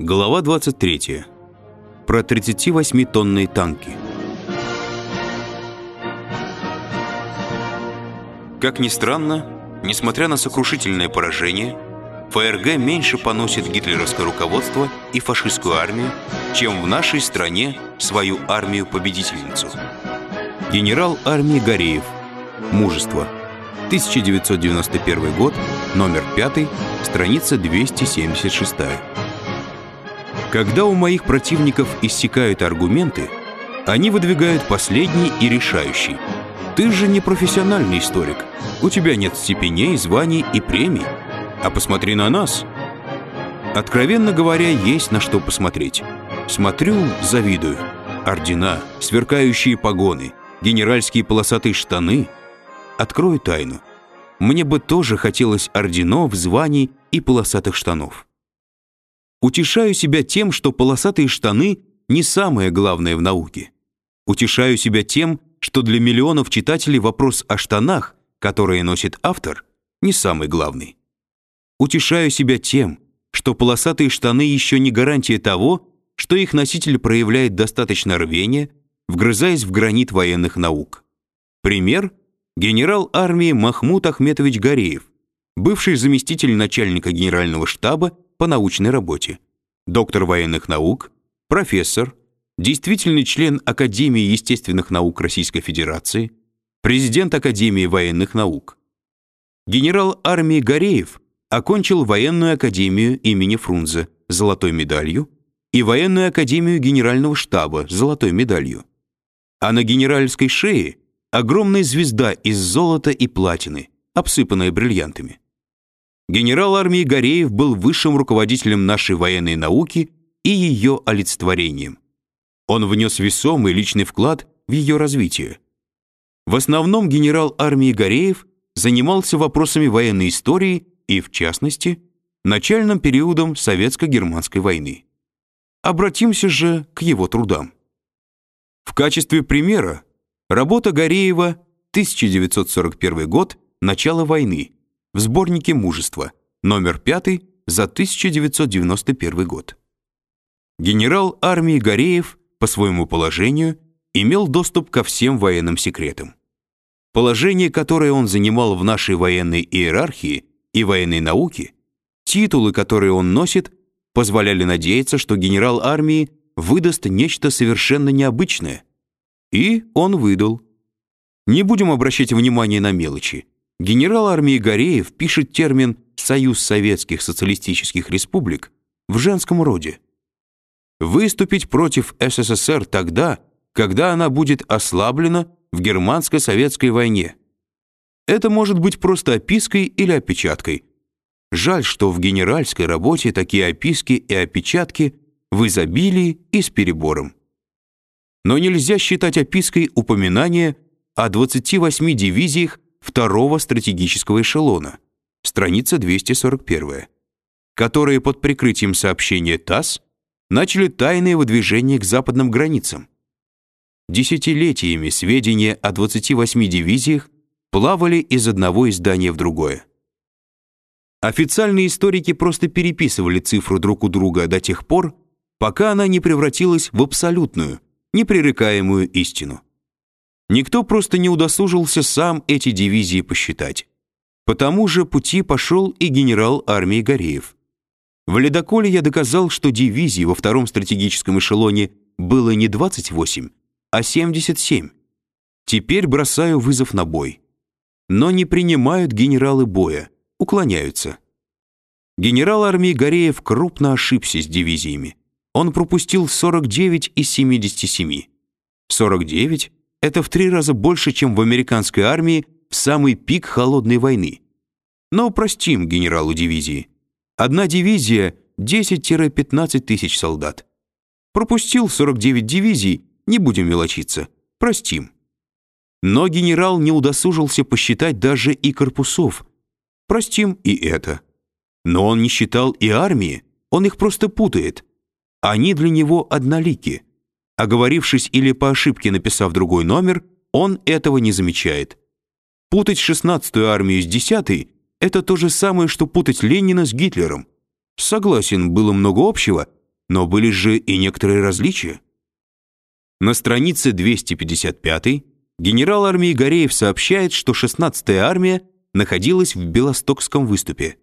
Глава 23. Про 38-тонные танки. Как ни странно, несмотря на сокрушительное поражение, ФРГ меньше поносит гитлеровское руководство и фашистскую армию, чем в нашей стране свою армию-победительницу. Генерал армии Гореев. Мужество. 1991 год, номер 5, страница 276. Когда у моих противников иссякают аргументы, они выдвигают последний и решающий. Ты же не профессиональный историк. У тебя нет степеней, званий и премий. А посмотри на нас. Откровенно говоря, есть на что посмотреть. Смотрю, завидую. Ордена, сверкающие погоны, генеральские полосатые штаны. Открою тайну. Мне бы тоже хотелось орденов, званий и полосатых штанов. Утешаю себя тем, что полосатые штаны не самое главное в науке. Утешаю себя тем, что для миллионов читателей вопрос о штанах, которые носит автор, не самый главный. Утешаю себя тем, что полосатые штаны еще не гарантия того, что их носитель проявляет достаточно рвения, вгрызаясь в гранит военных наук. Пример – генерал армии Махмуд Ахметович Гореев, бывший заместитель начальника генерального штаба по научной работе, доктор военных наук, профессор, действительный член Академии естественных наук Российской Федерации, президент Академии военных наук. Генерал армии Гореев окончил военную академию имени Фрунзе золотой медалью и военную академию генерального штаба золотой медалью. А на генеральской шее огромная звезда из золота и платины, обсыпанная бриллиантами. Генерал армии Гореев был высшим руководителем нашей военной науки и ее олицетворением. Он внес весомый личный вклад в ее развитие. В основном генерал армии Гореев занимался вопросами военной истории и, в частности, начальным периодом советско-германской войны. Обратимся же к его трудам. В качестве примера работа Гореева 1941 год «Начало войны» в сборнике «Мужество», номер 5 за 1991 год. Генерал армии Гореев по своему положению имел доступ ко всем военным секретам. Положение, которое он занимал в нашей военной иерархии и военной науке, титулы, которые он носит, позволяли надеяться, что генерал армии выдаст нечто совершенно необычное. И он выдал. Не будем обращать внимание на мелочи. Генерал армии Гореев пишет термин «Союз Советских Социалистических Республик» в женском роде. Выступить против СССР тогда, когда она будет ослаблена в германско-советской войне. Это может быть просто опиской или опечаткой. Жаль, что в генеральской работе такие описки и опечатки в изобилии и с перебором. Но нельзя считать опиской упоминание о 28 дивизиях второго стратегического эшелона, страница 241, которые под прикрытием сообщения ТАСС начали тайное выдвижение к западным границам. Десятилетиями сведения о 28 дивизиях плавали из одного издания в другое. Официальные историки просто переписывали цифру друг у друга до тех пор, пока она не превратилась в абсолютную, непререкаемую истину. Никто просто не удосужился сам эти дивизии посчитать. По тому же пути пошел и генерал армии Гореев. В ледоколе я доказал, что дивизий во втором стратегическом эшелоне было не 28, а 77. Теперь бросаю вызов на бой. Но не принимают генералы боя, уклоняются. Генерал армии Гореев крупно ошибся с дивизиями. Он пропустил 49 из 77. 49 это в три раза больше, чем в американской армии в самый пик холодной войны. Но простим генералу дивизии. Одна дивизия 10-15 тысяч солдат. Пропустил 49 дивизий, не будем мелочиться. Простим. Но генерал не удосужился посчитать даже и корпусов. Простим и это. Но он не считал и армии, он их просто путает. Они для него однолики. Оговорившись или по ошибке написав другой номер, он этого не замечает. Путать 16-ю армию с 10-й – это то же самое, что путать Ленина с Гитлером. Согласен, было много общего, но были же и некоторые различия. На странице 255 генерал армии Гореев сообщает, что 16-я армия находилась в Белостокском выступе.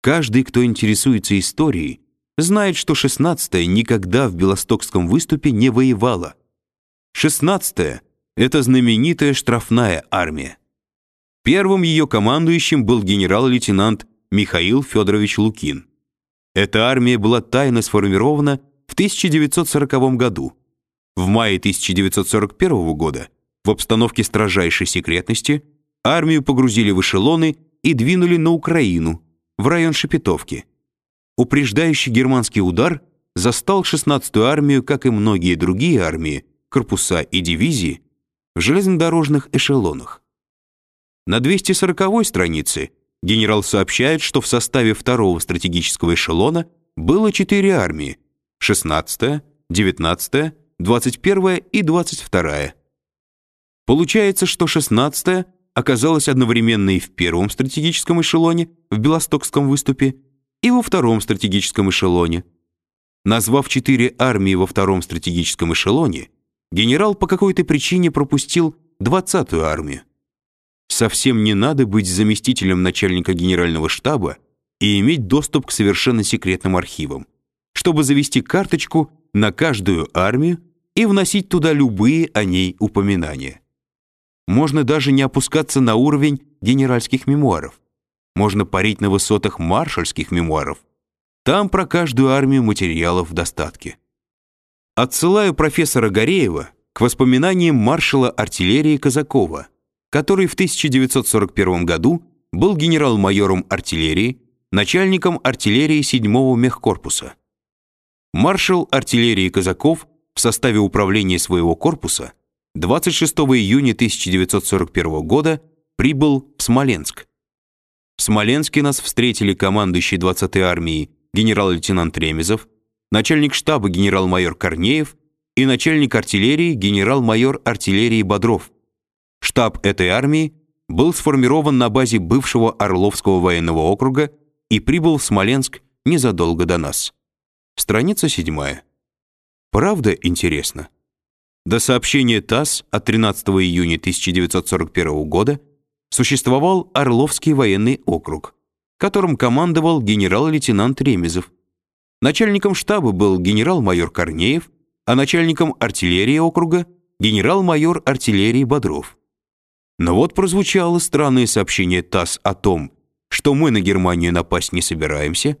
Каждый, кто интересуется историей, знает, что 16-я никогда в Белостокском выступе не воевала. 16-я — это знаменитая штрафная армия. Первым ее командующим был генерал-лейтенант Михаил Федорович Лукин. Эта армия была тайно сформирована в 1940 году. В мае 1941 года в обстановке строжайшей секретности армию погрузили в эшелоны и двинули на Украину, в район Шепетовки. Упреждающий германский удар застал 16-ю армию, как и многие другие армии, корпуса и дивизии, в железнодорожных эшелонах. На 240-й странице генерал сообщает, что в составе второго стратегического эшелона было четыре армии: 16-я, 19-я, 21-я и 22-я. Получается, что 16-я оказалась одновременно и в первом стратегическом эшелоне в Белостокском выступе, и во втором стратегическом эшелоне. Назвав четыре армии во втором стратегическом эшелоне, генерал по какой-то причине пропустил 20-ю армию. Совсем не надо быть заместителем начальника генерального штаба и иметь доступ к совершенно секретным архивам, чтобы завести карточку на каждую армию и вносить туда любые о ней упоминания. Можно даже не опускаться на уровень генеральских мемуаров. Можно парить на высотах маршальских мемуаров. Там про каждую армию материалов в достатке. Отсылаю профессора Гореева к воспоминаниям маршала артиллерии Казакова – который в 1941 году был генерал-майором артиллерии, начальником артиллерии 7-го мехкорпуса. Маршал артиллерии Казаков в составе управления своего корпуса 26 июня 1941 года прибыл в Смоленск. В Смоленске нас встретили командующий 20-й армией генерал-лейтенант Ремезов, начальник штаба генерал-майор Корнеев и начальник артиллерии генерал-майор артиллерии Бодров. Штаб этой армии был сформирован на базе бывшего Орловского военного округа и прибыл в Смоленск незадолго до нас. Страница 7. Правда интересно? До сообщения ТАСС от 13 июня 1941 года существовал Орловский военный округ, которым командовал генерал-лейтенант Ремезов. Начальником штаба был генерал-майор Корнеев, а начальником артиллерии округа генерал-майор артиллерии Бодров. Но вот прозвучало странное сообщение ТАСС о том, что мы на Германию напасть не собираемся,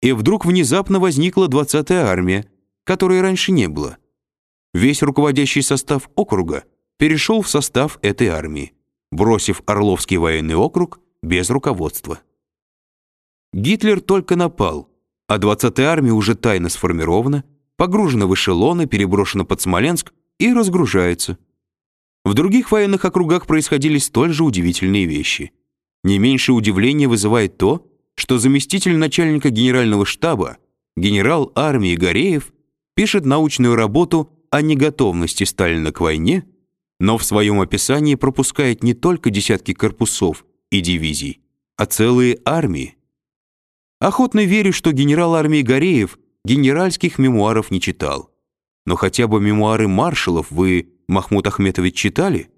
и вдруг внезапно возникла 20-я армия, которой раньше не было. Весь руководящий состав округа перешел в состав этой армии, бросив Орловский военный округ без руководства. Гитлер только напал, а 20-я армия уже тайно сформирована, погружена в эшелоны, переброшена под Смоленск и разгружается. В других военных округах происходили столь же удивительные вещи. Не меньше удивления вызывает то, что заместитель начальника генерального штаба, генерал армии Гореев, пишет научную работу о неготовности Сталина к войне, но в своем описании пропускает не только десятки корпусов и дивизий, а целые армии. Охотно верю, что генерал армии Гореев генеральских мемуаров не читал. Но хотя бы мемуары маршалов вы Махмуд Ахметович читали?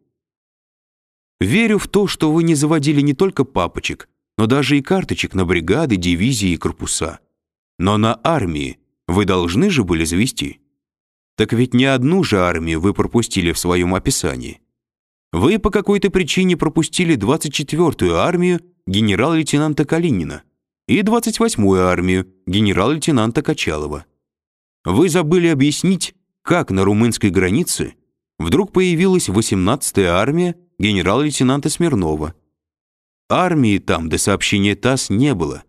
Верю в то, что вы не заводили не только папочек, но даже и карточек на бригады, дивизии и корпуса. Но на армии вы должны же были завести. Так ведь не одну же армию вы пропустили в своем описании. Вы по какой-то причине пропустили 24-ю армию генерал-лейтенанта Калинина и 28-ю армию генерал-лейтенанта Качалова. Вы забыли объяснить, как на румынской границе вдруг появилась 18-я армия генерал-лейтенанта Смирнова. Армии там до сообщения ТАСС не было,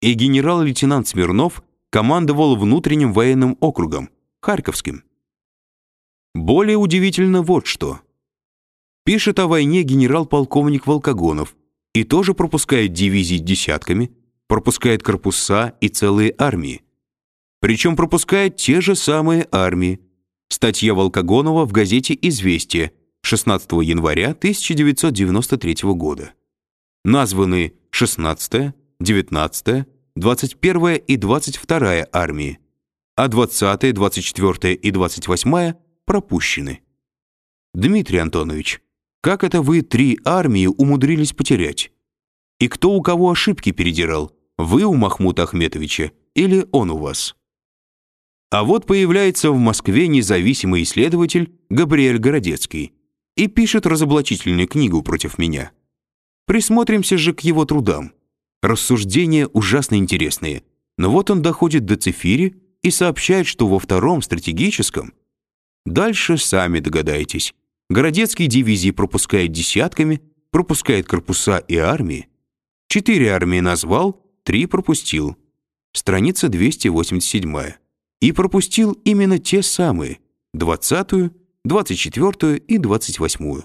и генерал-лейтенант Смирнов командовал внутренним военным округом, Харьковским. Более удивительно вот что. Пишет о войне генерал-полковник Волкогонов и тоже пропускает дивизии десятками, пропускает корпуса и целые армии. Причем пропускает те же самые армии, Статья Волкогонова в газете «Известия» 16 января 1993 года. Названы 16-я, 19-я, 21-я и 22-я армии. а 20, 24 и 28 пропущены. Дмитрий Антонович, как это вы три армии умудрились потерять? И кто у кого ошибки передирал? Вы у Махмута Ахметовича или он у вас? А вот появляется в Москве независимый исследователь Габриэль Городецкий и пишет разоблачительную книгу против меня. Присмотримся же к его трудам. Рассуждения ужасно интересные, но вот он доходит до Цифири и сообщает, что во втором стратегическом Дальше сами догадаетесь. Городецкий дивизии пропускает десятками, пропускает корпуса и армии. Четыре армии назвал, три пропустил. Страница 287. И пропустил именно те самые, 20-ю, 24-ю и 28-ю.